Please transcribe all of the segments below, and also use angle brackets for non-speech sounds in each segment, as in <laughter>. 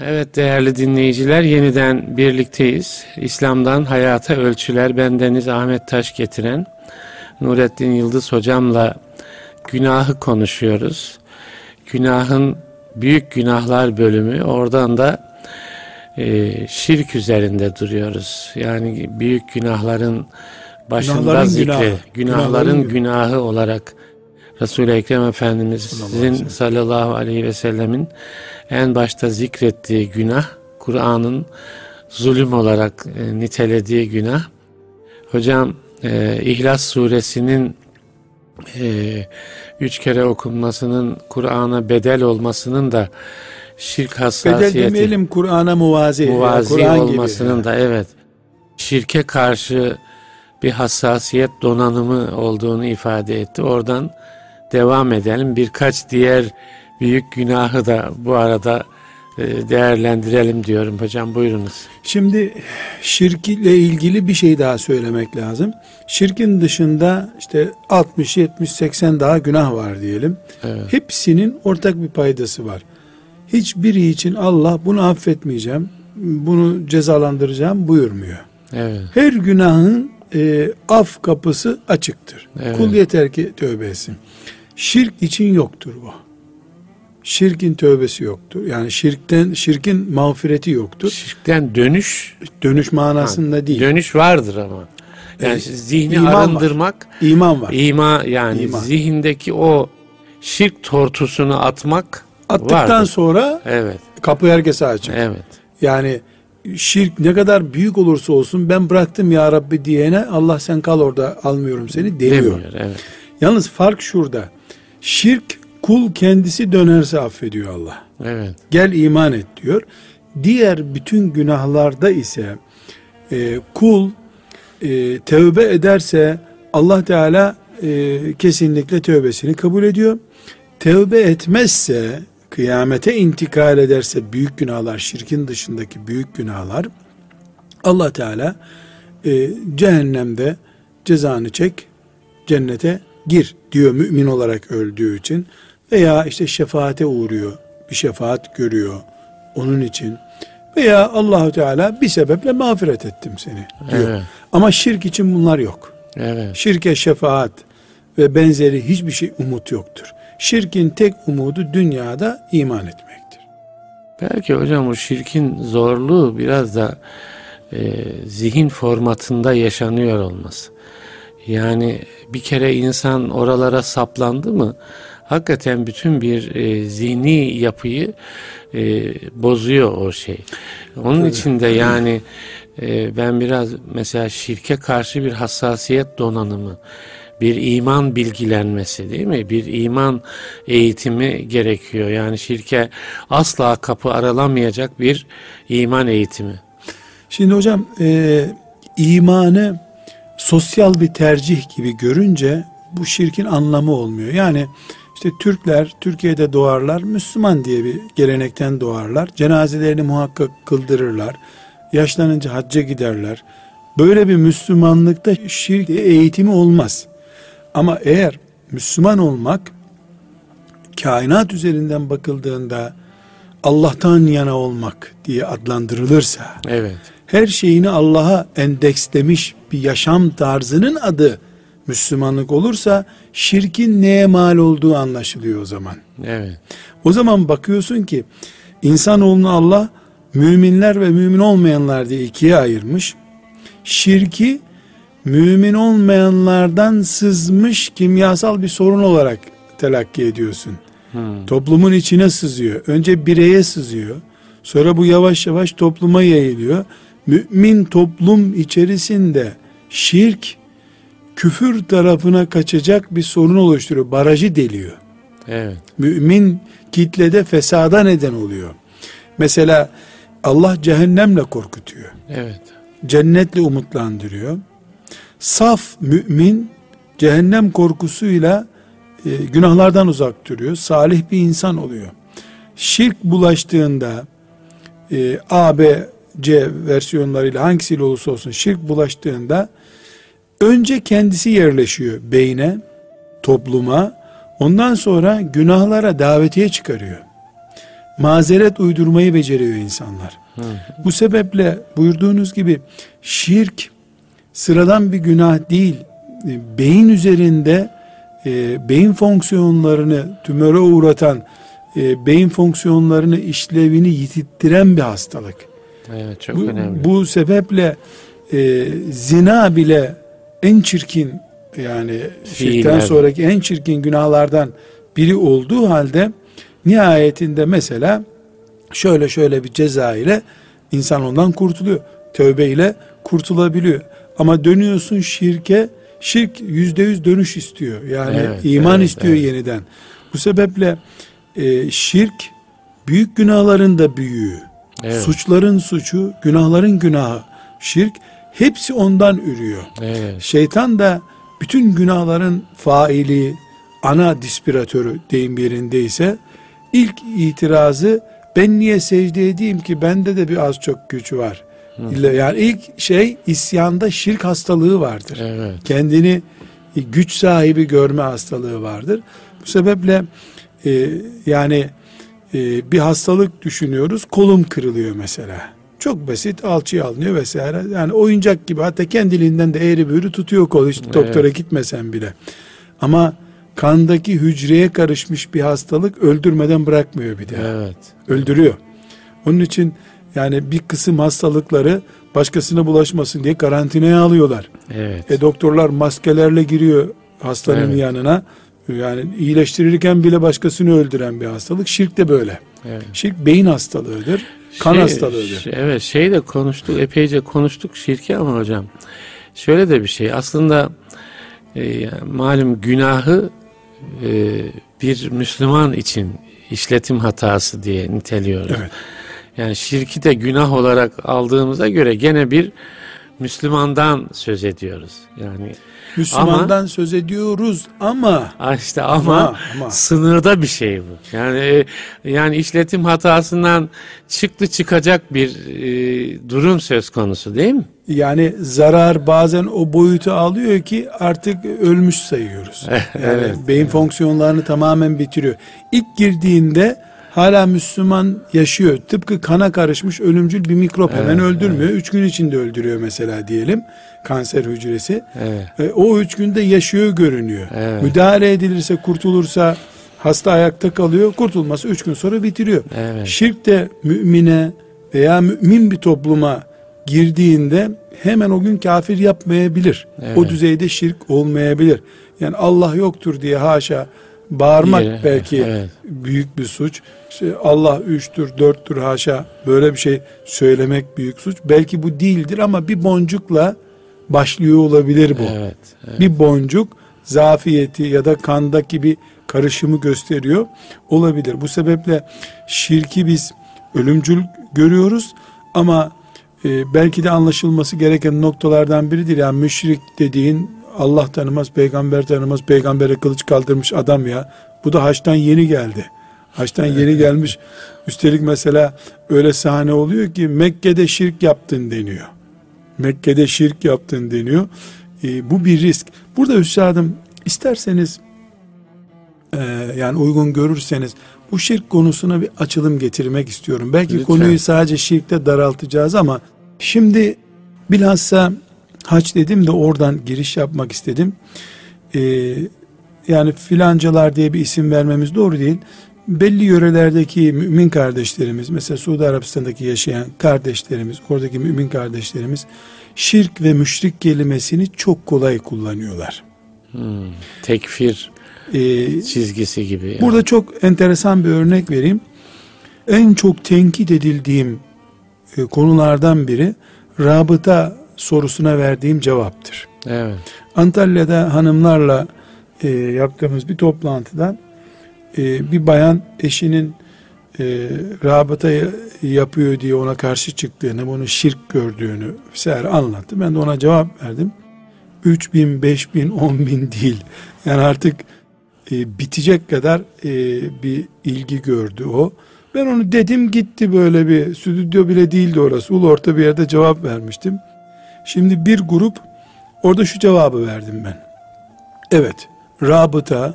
Evet değerli dinleyiciler yeniden birlikteyiz. İslam'dan Hayata Ölçüler bendeniz Ahmet Taş getiren Nurettin Yıldız hocamla günahı konuşuyoruz. Günahın büyük günahlar bölümü oradan da e, şirk üzerinde duruyoruz. Yani büyük günahların başında Günahların zikri, günahı. günahların Günahların günahı olarak Resul-i Ekrem Efendimizin sallallahu aleyhi ve sellemin en başta zikrettiği günah, Kur'an'ın zulüm olarak e, nitelediği günah. Hocam e, İhlas suresinin e, üç kere okunmasının Kur'an'a bedel olmasının da şirk Bedel hassasiyeti demeyelim Kur'an'a muvazi. muvazi Kur'an gibi. olmasının da evet şirke karşı bir hassasiyet donanımı olduğunu ifade etti. Oradan devam edelim. Birkaç diğer büyük günahı da bu arada e, değerlendirelim diyorum hocam buyurunuz. Şimdi şirk ile ilgili bir şey daha söylemek lazım. Şirkin dışında işte 60, 70, 80 daha günah var diyelim. Evet. Hepsinin ortak bir paydası var. Hiçbiri için Allah bunu affetmeyeceğim, bunu cezalandıracağım buyurmuyor. Evet. Her günahın e, af kapısı açıktır. Evet. Kul yeter ki tövbe etsin. Şirk için yoktur bu. Şirkin tövbesi yoktur. Yani şirkten şirkin mağfireti yoktur. Şirkten dönüş Dönüş manasında değil. dönüş vardır ama. Yani E, zihni iman var. arındırmak, İman var. ima yani İman. zihindeki o şirk tortusunu atmak Attıktan vardır. sonra Evet. kapı herkese açık. Evet. Yani şirk ne kadar büyük olursa olsun ben bıraktım ya Rabbi diyene Allah sen kal orada almıyorum seni demiyor. Demiyor. Evet. Yalnız fark şurada. Şirk kul kendisi dönerse affediyor Allah. Evet. Gel iman et diyor. Diğer bütün günahlarda ise e, kul e, tövbe ederse Allah Teala e, kesinlikle tövbesini kabul ediyor. Tövbe etmezse kıyamete intikal ederse büyük günahlar şirkin dışındaki büyük günahlar Allah Teala e, cehennemde cezanı çek cennete gir diyor mümin olarak öldüğü için veya işte şefaate uğruyor bir şefaat görüyor onun için veya Allahu Teala bir sebeple mağfiret ettim seni diyor. Evet. Ama şirk için bunlar yok. Evet. Şirke şefaat ve benzeri hiçbir şey umut yoktur. Şirkin tek umudu dünyada iman etmektir. Belki hocam o şirkin zorluğu biraz da e, zihin formatında yaşanıyor olması. Yani bir kere insan oralara saplandı mı hakikaten bütün bir e, zihni yapıyı e, bozuyor o şey. Onun için de yani e, ben biraz mesela şirke karşı bir hassasiyet donanımı, bir iman bilgilenmesi değil mi? Bir iman eğitimi gerekiyor. Yani şirke asla kapı aralamayacak bir iman eğitimi. Şimdi hocam e, imanı sosyal bir tercih gibi görünce bu şirkin anlamı olmuyor. Yani işte Türkler Türkiye'de doğarlar Müslüman diye bir gelenekten doğarlar. Cenazelerini muhakkak kıldırırlar. Yaşlanınca hacca giderler. Böyle bir Müslümanlıkta şirk eğitimi olmaz. Ama eğer Müslüman olmak kainat üzerinden bakıldığında Allah'tan yana olmak diye adlandırılırsa Evet. her şeyini Allah'a endekslemiş bir yaşam tarzının adı Müslümanlık olursa şirkin neye mal olduğu anlaşılıyor o zaman. Evet. O zaman bakıyorsun ki insanoğlunu Allah müminler ve mümin olmayanlar diye ikiye ayırmış. Şirki mümin olmayanlardan sızmış kimyasal bir sorun olarak telakki ediyorsun. Hmm. Toplumun içine sızıyor. Önce bireye sızıyor. Sonra bu yavaş yavaş topluma yayılıyor. Mümin toplum içerisinde şirk küfür tarafına kaçacak bir sorun oluşturuyor. Barajı deliyor. Evet. Mümin kitlede fesada neden oluyor. Mesela Allah cehennemle korkutuyor. Evet. Cennetle umutlandırıyor. Saf mümin cehennem korkusuyla e, günahlardan uzak duruyor. Salih bir insan oluyor. Şirk bulaştığında e, A, B, C versiyonlarıyla hangisiyle olursa olsun şirk bulaştığında önce kendisi yerleşiyor beyne, topluma, ondan sonra günahlara davetiye çıkarıyor. mazeret uydurmayı beceriyor insanlar. Hı. Bu sebeple buyurduğunuz gibi şirk sıradan bir günah değil. E, beyin üzerinde e, beyin fonksiyonlarını tümöre uğratan, e, beyin fonksiyonlarını işlevini yitirttiren bir hastalık. Evet çok bu, önemli. Bu sebeple e, zina bile en çirkin yani şirkten sonraki en çirkin günahlardan biri olduğu halde nihayetinde mesela şöyle şöyle bir ceza ile insan ondan kurtuluyor. Tövbe ile kurtulabiliyor. Ama dönüyorsun şirke, şirk yüzde yüz dönüş istiyor. Yani evet, iman evet, istiyor evet. yeniden. Bu sebeple e, şirk büyük günahların da büyüğü. Evet. Suçların suçu, günahların günahı. Şirk hepsi ondan ürüyor. Evet. Şeytan da bütün günahların faili, ana dispiratörü deyim yerindeyse ilk itirazı ben niye secde edeyim ki bende de bir az çok güç var. Hı. Yani ilk şey isyanda şirk hastalığı vardır. Evet. Kendini güç sahibi görme hastalığı vardır. Bu sebeple e, yani e, bir hastalık düşünüyoruz kolum kırılıyor mesela. Çok basit alçıya alınıyor vesaire. Yani oyuncak gibi hatta kendiliğinden de eğri büğrü tutuyor kol hiç evet. doktora gitmesen bile. Ama kandaki hücreye karışmış bir hastalık öldürmeden bırakmıyor bir daha. Evet. Öldürüyor. Onun için yani bir kısım hastalıkları başkasına bulaşmasın diye karantinaya alıyorlar. Evet. E doktorlar maskelerle giriyor hastanın evet. yanına. Yani iyileştirirken bile başkasını öldüren bir hastalık. Şirk de böyle. Evet. Şirk beyin hastalığıdır. Kan şey, hastalığıdır. Şey, evet şey de konuştuk epeyce konuştuk şirki ama hocam. Şöyle de bir şey aslında e, malum günahı e, bir Müslüman için işletim hatası diye niteliyoruz. Evet. Yani şirki de günah olarak aldığımıza göre gene bir Müslümandan söz ediyoruz. Yani Müslümandan ama, söz ediyoruz ama işte ama, ama, ama sınırda bir şey bu. Yani e, yani işletim hatasından çıktı çıkacak bir e, durum söz konusu değil mi? Yani zarar bazen o boyutu alıyor ki artık ölmüş sayıyoruz. <laughs> Yani evet, beyin evet. fonksiyonlarını tamamen bitiriyor. İlk girdiğinde hala Müslüman yaşıyor. Tıpkı kana karışmış ölümcül bir mikrop evet, hemen öldürmüyor. Evet. Üç gün içinde öldürüyor mesela diyelim kanser hücresi. Evet. E, o üç günde yaşıyor görünüyor. Evet. Müdahale edilirse kurtulursa hasta ayakta kalıyor. Kurtulması üç gün sonra bitiriyor. Evet. Şirk de mümine veya mümin bir topluma girdiğinde hemen o gün kafir yapmayabilir. Evet. O düzeyde şirk olmayabilir. Yani Allah yoktur diye haşa bağırmak Yere, belki evet. büyük bir suç. İşte Allah üçtür, dörttür haşa böyle bir şey söylemek büyük suç. Belki bu değildir ama bir boncukla başlıyor olabilir bu. Evet, evet. Bir boncuk zafiyeti ya da kandaki bir karışımı gösteriyor olabilir. Bu sebeple şirki biz ölümcül görüyoruz ama e, belki de anlaşılması gereken noktalardan biridir. Yani müşrik dediğin Allah tanımaz, peygamber tanımaz, peygambere kılıç kaldırmış adam ya. Bu da haçtan yeni geldi. Haçtan yeni gelmiş. Üstelik mesela öyle sahne oluyor ki Mekke'de şirk yaptın deniyor. Mekke'de şirk yaptın deniyor. E, bu bir risk. Burada üstadım isterseniz e, yani uygun görürseniz bu şirk konusuna bir açılım getirmek istiyorum. Belki Lütfen. konuyu sadece şirkte daraltacağız ama şimdi bilhassa haç dedim de oradan giriş yapmak istedim. Ee, yani filancalar diye bir isim vermemiz doğru değil. Belli yörelerdeki mümin kardeşlerimiz, mesela Suudi Arabistan'daki yaşayan kardeşlerimiz, oradaki mümin kardeşlerimiz şirk ve müşrik kelimesini çok kolay kullanıyorlar. Hmm, tekfir ee, çizgisi gibi. Yani. Burada çok enteresan bir örnek vereyim. En çok tenkit edildiğim e, konulardan biri rabıta sorusuna verdiğim cevaptır. Evet. Antalya'da hanımlarla e, yaptığımız bir toplantıda e, bir bayan eşinin e, rabıta yapıyor diye ona karşı çıktığını, bunu şirk gördüğünü vesaire anlattı. Ben de ona cevap verdim. 3 bin, 5 bin, 10 bin değil. Yani artık e, bitecek kadar e, bir ilgi gördü o. Ben onu dedim gitti böyle bir stüdyo bile değildi orası. Ulu orta bir yerde cevap vermiştim. Şimdi bir grup orada şu cevabı verdim ben. Evet, rabıta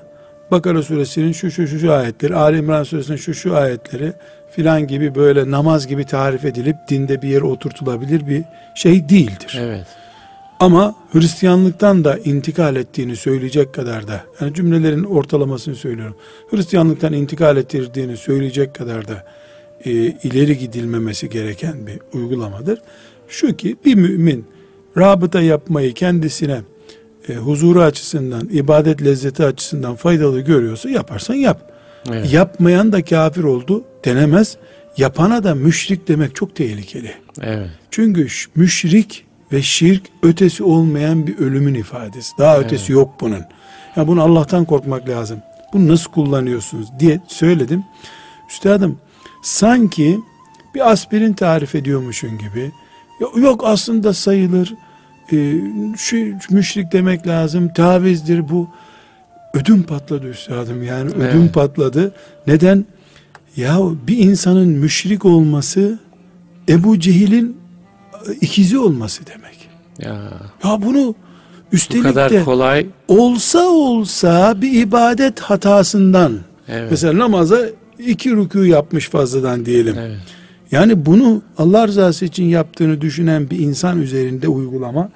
Bakara suresinin şu şu şu, şu ayetleri, Ali İmran suresinin şu şu ayetleri filan gibi böyle namaz gibi tarif edilip dinde bir yere oturtulabilir bir şey değildir. Evet. Ama Hristiyanlıktan da intikal ettiğini söyleyecek kadar da yani cümlelerin ortalamasını söylüyorum. Hristiyanlıktan intikal ettirdiğini söyleyecek kadar da e, ileri gidilmemesi gereken bir uygulamadır. Şu ki bir mümin rabıta yapmayı kendisine e, huzuru açısından, ibadet lezzeti açısından faydalı görüyorsa yaparsan yap. Evet. Yapmayan da kafir oldu denemez. Yapana da müşrik demek çok tehlikeli. Evet. Çünkü müşrik ve şirk ötesi olmayan bir ölümün ifadesi. Daha ötesi yok bunun. Ya bunu Allah'tan korkmak lazım. Bunu nasıl kullanıyorsunuz diye söyledim. Üstadım sanki bir aspirin tarif ediyormuşun gibi. Yok aslında sayılır. Ee, şu müşrik demek lazım. Tavizdir bu. Ödüm patladı üstadım yani ödüm Evet. patladı. Neden? Ya bir insanın müşrik olması Ebu Cehil'in ikizi olması demek. Ya Ya bunu bu üstelik kadar de kolay. olsa olsa bir ibadet hatasından Evet. mesela namaza iki rükû yapmış fazladan diyelim. Evet. Yani bunu Allah rızası için yaptığını düşünen bir insan üzerinde uygulama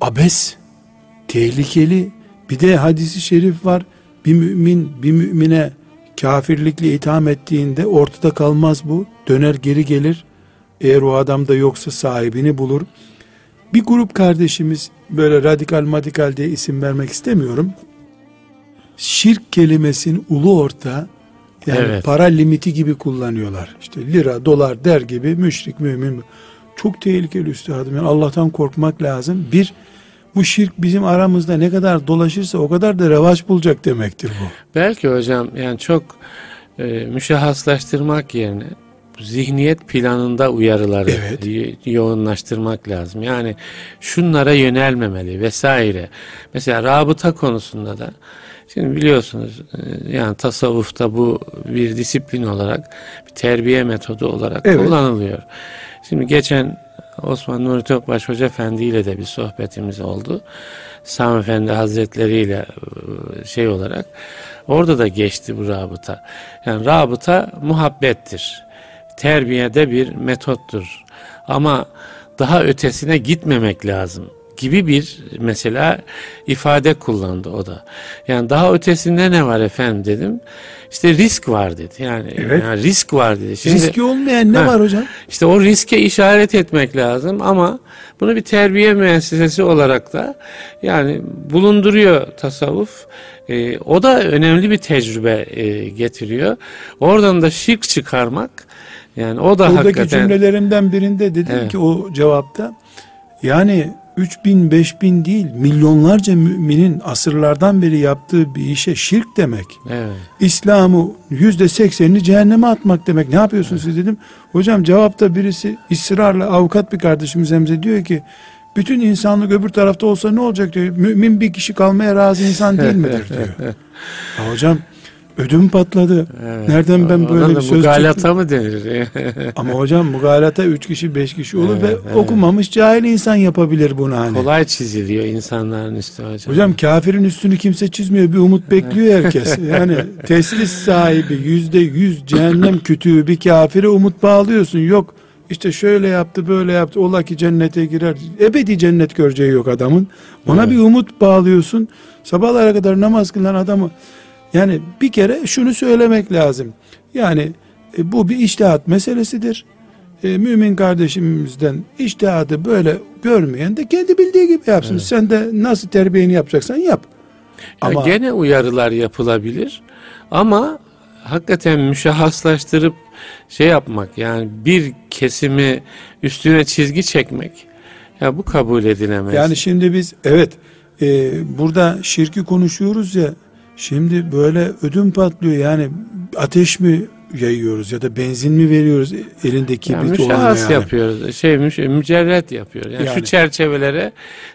abes, tehlikeli. Bir de hadisi şerif var. Bir mümin bir mümine kafirlikle itham ettiğinde ortada kalmaz bu. Döner geri gelir. Eğer o adam da yoksa sahibini bulur. Bir grup kardeşimiz böyle radikal madikal diye isim vermek istemiyorum. Şirk kelimesini ulu orta yani Evet. para limiti gibi kullanıyorlar. İşte lira, dolar der gibi müşrik mümin. Çok tehlikeli üstadım. Yani Allah'tan korkmak lazım. Bir, bu şirk bizim aramızda ne kadar dolaşırsa o kadar da revaç bulacak demektir bu. Belki hocam yani çok e, müşahhaslaştırmak yerine zihniyet planında uyarıları Evet. yoğunlaştırmak lazım. Yani şunlara yönelmemeli vesaire. Mesela rabıta konusunda da şimdi biliyorsunuz e, yani tasavvufta bu bir disiplin olarak bir terbiye metodu olarak Evet. kullanılıyor. Şimdi geçen Osman Nuri Topbaş Hoca Efendi ile de bir sohbetimiz oldu. Sami Efendi Hazretleri ile e, şey olarak orada da geçti bu rabıta. Yani rabıta muhabbettir. Terbiyede bir metottur. Ama daha ötesine gitmemek lazım gibi bir mesela ifade kullandı o da. Yani daha ötesinde ne var efendim dedim. İşte risk var dedi. Yani, Evet. yani risk var dedi. Şimdi, Riski olmayan ne Ha. var hocam? işte o riske işaret etmek lazım ama bunu bir terbiye müessesesi olarak da yani bulunduruyor tasavvuf. Ee, o da önemli bir tecrübe e, getiriyor. Oradan da şirk çıkarmak yani o da Oradaki hakikaten cümlelerimden birinde dedim Evet. ki o cevapta yani 3000 5000 değil milyonlarca müminin asırlardan beri yaptığı bir işe şirk demek. evet, İslam'ı yüzde seksenini cehenneme atmak demek. Ne yapıyorsunuz siz dedim. Hocam cevapta birisi ısrarla avukat bir kardeşimiz Hemze diyor ki bütün insanlık öbür tarafta olsa ne olacak diyor. Mümin bir kişi kalmaya razı insan değil midir diyor. <laughs> Ya hocam ödüm patladı. evet. Nereden ben böyle bir söz mugalata çıktı? mı denir? <laughs> Ama hocam mugalata üç kişi beş kişi olur Evet, ve evet. okumamış cahil insan yapabilir bunu hani. Kolay çiziliyor insanların üstü hocam. Hocam kafirin üstünü kimse çizmiyor bir umut bekliyor herkes. <laughs> Yani teslis sahibi yüzde yüz cehennem kütüğü bir kafire umut bağlıyorsun. Yok işte şöyle yaptı böyle yaptı ola ki cennete girer. Ebedi cennet göreceği yok adamın. Ona Evet. bir umut bağlıyorsun. Sabahlara kadar namaz kılan adamı yani bir kere şunu söylemek lazım. Yani e, bu bir iştihat meselesidir. E, mümin kardeşimizden iştihadı böyle görmeyen de kendi bildiği gibi yapsın. Sen de nasıl terbiyeni yapacaksan yap. Ya Ama gene uyarılar yapılabilir ama hakikaten müşahhaslaştırıp şey yapmak yani bir kesimi üstüne çizgi çekmek ya bu kabul edilemez. yani şimdi biz evet e, burada şirki konuşuyoruz ya şimdi böyle ödüm patlıyor yani ateş mi yayıyoruz ya da benzin mi veriyoruz elindeki yani bir olana yani. yapıyoruz. Şey mücerret yapıyor. Yani, Yani. şu çerçevelere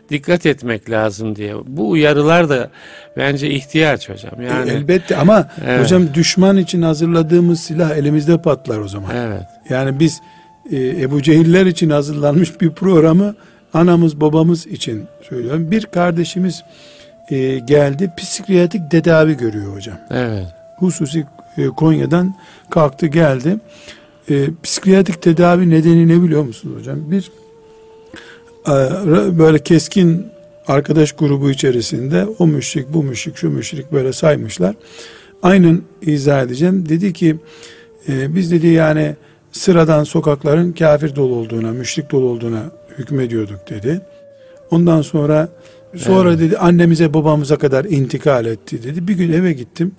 dikkat etmek lazım diye. Bu uyarılar da bence ihtiyaç hocam. Yani E, elbette ama Evet. hocam düşman için hazırladığımız silah elimizde patlar o zaman. evet. Yani biz e, Ebu Cehiller için hazırlanmış bir programı anamız babamız için söylüyorum. Bir kardeşimiz e, geldi psikiyatrik tedavi görüyor hocam. Evet. Hususi e, Konya'dan kalktı geldi. E, psikiyatrik tedavi nedeni ne biliyor musunuz hocam? Bir e, böyle keskin arkadaş grubu içerisinde o müşrik, bu müşrik, şu müşrik böyle saymışlar. Aynen izah edeceğim. Dedi ki e, biz dedi yani sıradan sokakların kafir dolu olduğuna, müşrik dolu olduğuna hükmediyorduk dedi. Ondan sonra sonra evet. dedi annemize babamıza kadar intikal etti dedi. Bir gün eve gittim.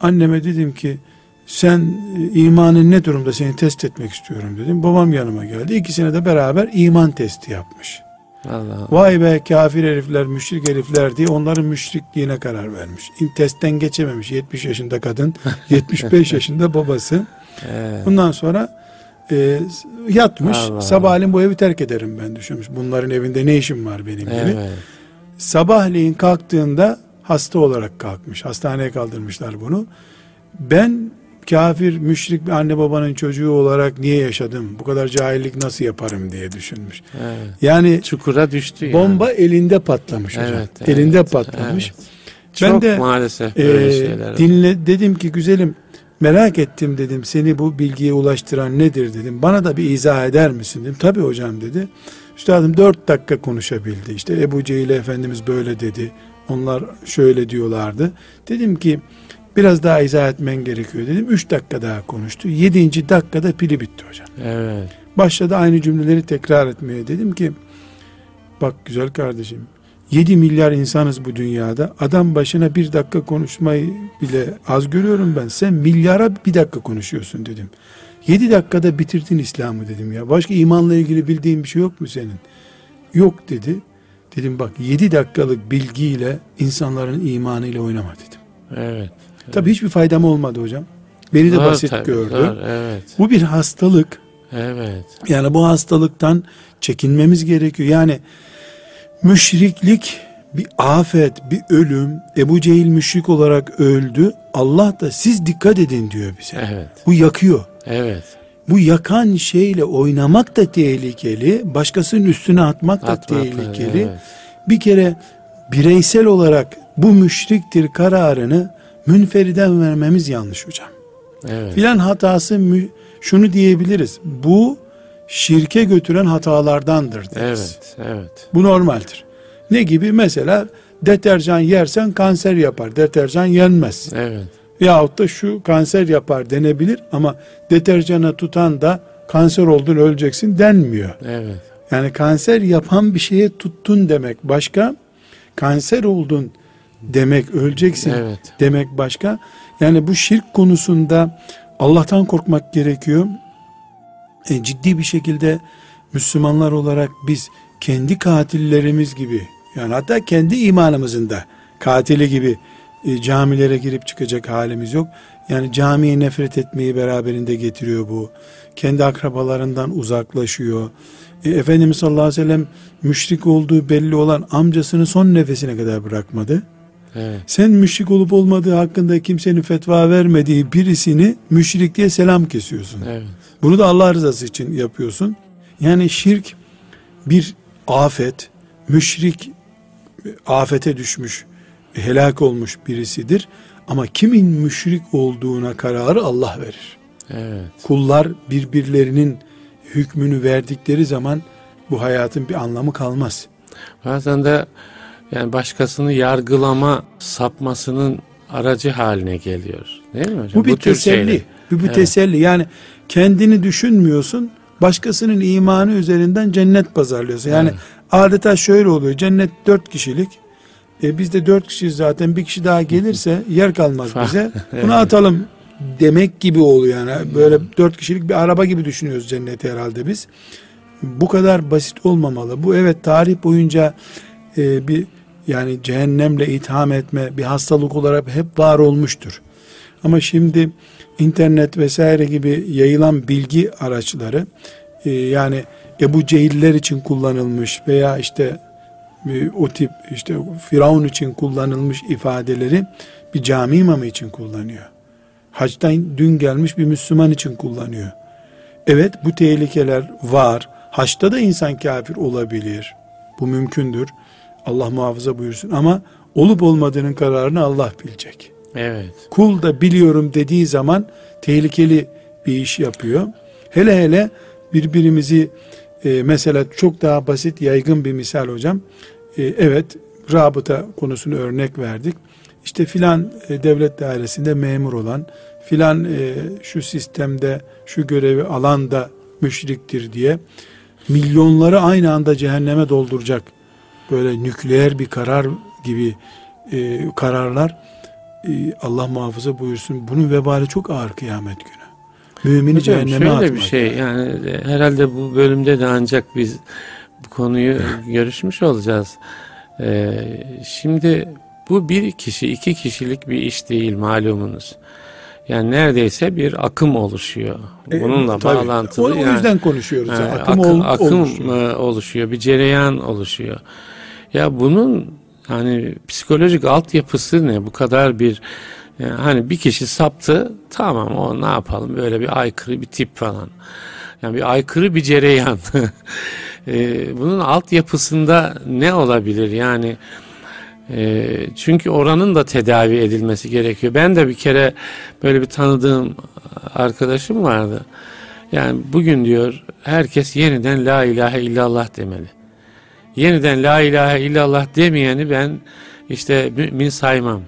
Anneme dedim ki sen e, imanın ne durumda seni test etmek istiyorum dedim. Babam yanıma geldi. İkisine de beraber iman testi yapmış. Allah Vay be kafir herifler, müşrik herifler diye onların müşrikliğine karar vermiş. Testten geçememiş. 70 yaşında kadın, <laughs> 75 yaşında babası. Evet. Bundan sonra e, yatmış. Allah Sabahleyin bu evi terk ederim ben düşünmüş. Bunların evinde ne işim var benim evet. gibi. Sabahleyin kalktığında hasta olarak kalkmış. Hastaneye kaldırmışlar bunu. Ben kafir, müşrik bir anne babanın çocuğu olarak niye yaşadım? Bu kadar cahillik nasıl yaparım diye düşünmüş. Evet. Yani çukura düştü. Bomba yani. elinde patlamış hocam. Evet, elinde evet, patlamış. Evet. Ben Çok de maalesef böyle e, şeyler. Dinle dedim ki güzelim merak ettim dedim seni bu bilgiye ulaştıran nedir dedim. Bana da bir izah eder misin dedim. Tabii hocam dedi. Üstadım dört dakika konuşabildi. İşte Ebu Cehil Efendimiz böyle dedi. Onlar şöyle diyorlardı. Dedim ki biraz daha izah etmen gerekiyor dedim. Üç dakika daha konuştu. Yedinci dakikada pili bitti hocam. Evet. Başladı aynı cümleleri tekrar etmeye. Dedim ki bak güzel kardeşim 7 milyar insanız bu dünyada. Adam başına bir dakika konuşmayı bile az görüyorum ben. Sen milyara bir dakika konuşuyorsun dedim. 7 dakikada bitirdin İslam'ı dedim ya. Başka imanla ilgili bildiğin bir şey yok mu senin? Yok dedi. Dedim bak 7 dakikalık bilgiyle insanların imanıyla oynama dedim. Evet. evet. Tabii hiçbir faydam olmadı hocam. Beni de zor, basit tabii, gördü. Zor, evet. Bu bir hastalık. Evet. Yani bu hastalıktan çekinmemiz gerekiyor. Yani müşriklik bir afet, bir ölüm. Ebu Cehil müşrik olarak öldü. Allah da siz dikkat edin diyor bize. Evet. Bu yakıyor. Evet. Bu yakan şeyle oynamak da tehlikeli. Başkasının üstüne atmak da Atmak, tehlikeli. Evet. Bir kere bireysel olarak bu müşriktir kararını münferiden vermemiz yanlış hocam. Evet. Filan hatası şunu diyebiliriz. Bu şirke götüren hatalardandır deriz. Evet, evet. Bu normaldir. Ne gibi? Mesela deterjan yersen kanser yapar. Deterjan yenmez. Evet. Yahut da şu kanser yapar denebilir ama deterjana tutan da kanser oldun öleceksin denmiyor. Evet. Yani kanser yapan bir şeye tuttun demek başka. Kanser oldun demek öleceksin evet. demek başka. Yani bu şirk konusunda Allah'tan korkmak gerekiyor e, ciddi bir şekilde Müslümanlar olarak biz kendi katillerimiz gibi yani hatta kendi imanımızın da katili gibi e, camilere girip çıkacak halimiz yok. Yani camiye nefret etmeyi beraberinde getiriyor bu. Kendi akrabalarından uzaklaşıyor. E, Efendimiz sallallahu aleyhi ve sellem müşrik olduğu belli olan amcasını son nefesine kadar bırakmadı. Evet. Sen müşrik olup olmadığı hakkında kimsenin fetva vermediği birisini müşrik diye selam kesiyorsun. Evet. Bunu da Allah rızası için yapıyorsun. Yani şirk bir afet, müşrik afete düşmüş, helak olmuş birisidir. Ama kimin müşrik olduğuna kararı Allah verir. Evet. Kullar birbirlerinin hükmünü verdikleri zaman bu hayatın bir anlamı kalmaz. Bazen de yani başkasını yargılama sapmasının aracı haline geliyor. Değil mi hocam? Bu bir Bu teselli. Bu bir evet. teselli. Yani kendini düşünmüyorsun. Başkasının imanı üzerinden cennet pazarlıyorsun. Yani evet. adeta şöyle oluyor. Cennet dört kişilik. E biz de dört kişiyiz zaten. Bir kişi daha gelirse yer kalmaz bize. <laughs> Bunu atalım demek gibi oluyor yani. Böyle dört kişilik bir araba gibi düşünüyoruz cenneti herhalde biz. Bu kadar basit olmamalı. Bu evet tarih boyunca e, bir yani cehennemle itham etme bir hastalık olarak hep var olmuştur. Ama şimdi internet vesaire gibi yayılan bilgi araçları e, yani Ebu Cehiller için kullanılmış veya işte o tip işte Firavun için kullanılmış ifadeleri bir cami imamı için kullanıyor. Haçtan dün gelmiş bir Müslüman için kullanıyor. Evet bu tehlikeler var. Haçta da insan kafir olabilir. Bu mümkündür. Allah muhafaza buyursun ama olup olmadığının kararını Allah bilecek. Evet. Kul da biliyorum dediği zaman tehlikeli bir iş yapıyor. Hele hele birbirimizi e, mesela çok daha basit yaygın bir misal hocam. E, evet rabıta konusunu örnek verdik. İşte filan e, devlet dairesinde memur olan filan e, şu sistemde şu görevi alan da müşriktir diye milyonları aynı anda cehenneme dolduracak böyle nükleer bir karar gibi e, kararlar e, Allah muhafaza buyursun bunun vebali çok ağır kıyamet günü. Mümini Hocam, cehenneme şöyle atmak. bir şey yani e, herhalde bu bölümde de ancak biz bu konuyu görüşmüş olacağız. Ee, şimdi bu bir kişi iki kişilik bir iş değil malumunuz. Yani neredeyse bir akım oluşuyor. E, Bununla tabii. bağlantılı. O, o yani. yüzden konuşuyoruz. Ha, akım akım, ol- akım oluşuyor. e, oluşuyor. Bir cereyan oluşuyor. Ya bunun hani psikolojik altyapısı ne? Bu kadar bir e, hani bir kişi saptı tamam o ne yapalım böyle bir aykırı bir tip falan. Yani bir aykırı bir cereyan. <laughs> E, bunun altyapısında ne olabilir? Yani e, çünkü oranın da tedavi edilmesi gerekiyor. Ben de bir kere böyle bir tanıdığım arkadaşım vardı. Yani bugün diyor herkes yeniden la ilahe illallah demeli. Yeniden la ilahe illallah demeyeni ben işte mümin saymam.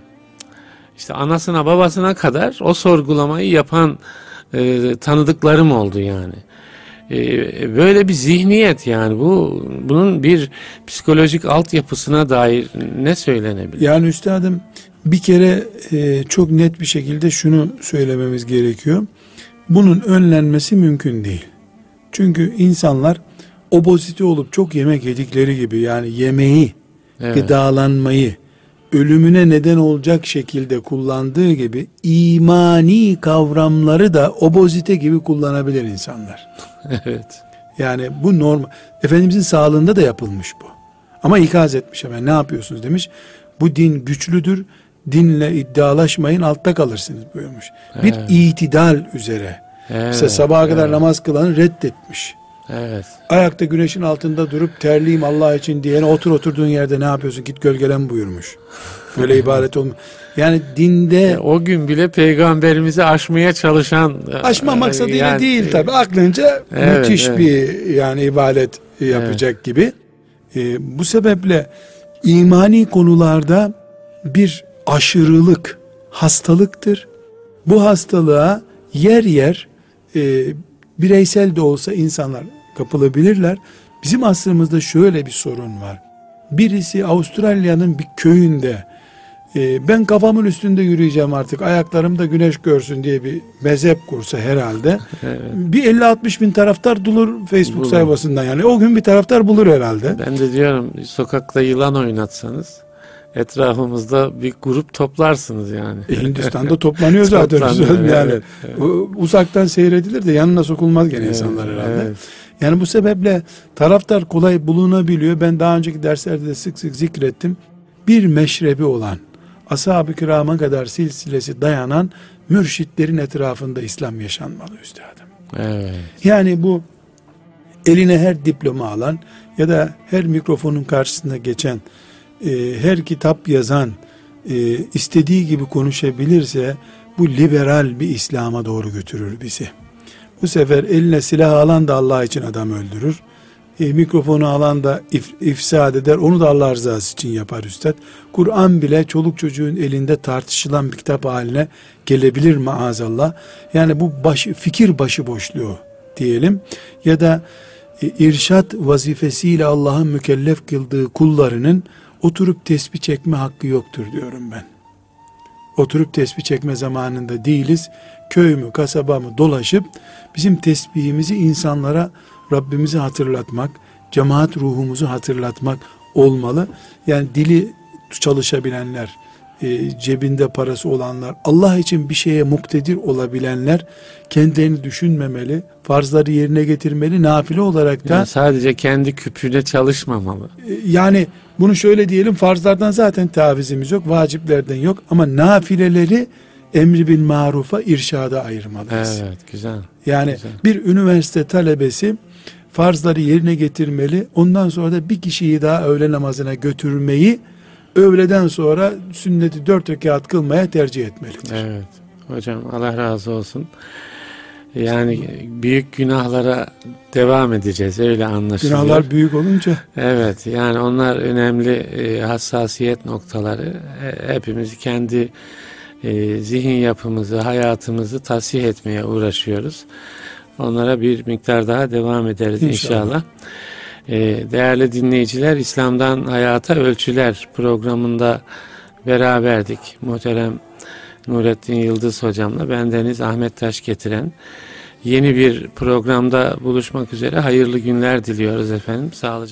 İşte anasına babasına kadar o sorgulamayı yapan e, tanıdıklarım oldu yani. E, böyle bir zihniyet yani bu bunun bir psikolojik altyapısına dair ne söylenebilir? Yani üstadım bir kere e, çok net bir şekilde şunu söylememiz gerekiyor. Bunun önlenmesi mümkün değil. Çünkü insanlar obozite olup çok yemek yedikleri gibi yani yemeği, Evet. gıdalanmayı ölümüne neden olacak şekilde kullandığı gibi imani kavramları da obozite gibi kullanabilir insanlar. <laughs> evet. Yani bu normal. Efendimizin sağlığında da yapılmış bu. Ama ikaz etmiş hemen ne yapıyorsunuz demiş. Bu din güçlüdür. Dinle iddialaşmayın altta kalırsınız buyurmuş. Bir Evet. itidal üzere. Evet. Mesela sabaha kadar evet, namaz kılanı reddetmiş. Evet. Ayakta güneşin altında durup terliyim Allah için diyene otur oturduğun yerde ne yapıyorsun git gölgelen buyurmuş. Böyle ibaret olma. Yani dinde O gün bile peygamberimizi aşmaya çalışan aşma e, maksadıyla yani- değil tabi aklınca Evet, müthiş evet. bir yani ibadet yapacak gibi. Ee, bu sebeple imani konularda bir aşırılık hastalıktır. Bu hastalığa yer yer e, bireysel de olsa insanlar kapılabilirler. Bizim asrımızda şöyle bir sorun var. Birisi Avustralya'nın bir köyünde e, ben kafamın üstünde yürüyeceğim artık ayaklarım da güneş görsün diye bir mezhep kursa herhalde <laughs> Evet. bir 50-60 bin taraftar bulur Facebook Bulur. sayfasından yani o gün bir taraftar bulur herhalde. Ben de diyorum sokakta yılan oynatsanız etrafımızda bir grup toplarsınız yani. E, Hindistan'da <laughs> toplanıyor zaten. Toplanıyor, yani evet, evet. uzaktan seyredilir de yanına sokulmaz gene Evet, insanlar herhalde. evet. Yani bu sebeple taraftar kolay bulunabiliyor. Ben daha önceki derslerde de sık sık zikrettim. Bir meşrebi olan, ashab-ı kirama kadar silsilesi dayanan mürşitlerin etrafında İslam yaşanmalı üstadım. Evet. Yani bu eline her diploma alan ya da her mikrofonun karşısında geçen, e, her kitap yazan, e, istediği gibi konuşabilirse bu liberal bir İslam'a doğru götürür bizi. Bu sefer eline silah alan da Allah için adam öldürür. E, mikrofonu alan da if, ifsad eder. Onu da Allah rızası için yapar üstad. Kur'an bile çoluk çocuğun elinde tartışılan bir kitap haline gelebilir maazallah. Yani bu başı, fikir başıboşluğu diyelim. Ya da e, irşat vazifesiyle Allah'ın mükellef kıldığı kullarının oturup tesbih çekme hakkı yoktur diyorum ben. Oturup tesbih çekme zamanında değiliz. Köy mü kasaba mı dolaşıp bizim tesbihimizi insanlara Rabbimizi hatırlatmak, cemaat ruhumuzu hatırlatmak olmalı. Yani dili çalışabilenler, e, cebinde parası olanlar, Allah için bir şeye muktedir olabilenler kendilerini düşünmemeli, farzları yerine getirmeli, nafile olarak da Yani sadece kendi küpüne çalışmamalı. e, yani bunu şöyle diyelim farzlardan zaten tavizimiz yok, vaciplerden yok ama nafileleri emri bil marufa irşada ayırmalıyız. Evet, güzel. Yani Güzel. bir üniversite talebesi farzları yerine getirmeli. Ondan sonra da bir kişiyi daha öğle namazına götürmeyi öğleden sonra sünneti dört rekat kılmaya tercih etmelidir. Evet. Hocam Allah razı olsun. Yani büyük günahlara devam edeceğiz öyle anlaşılıyor. Günahlar büyük olunca Evet yani onlar önemli e, hassasiyet noktaları. E, hepimiz kendi e, zihin yapımızı, hayatımızı tasih etmeye uğraşıyoruz. Onlara bir miktar daha devam ederiz İnşallah. inşallah. E, değerli dinleyiciler İslam'dan Hayata Ölçüler programında beraberdik. Muhterem Nurettin Yıldız hocamla bendeniz Ahmet Taş getiren yeni bir programda buluşmak üzere hayırlı günler diliyoruz efendim. Sağlıcakla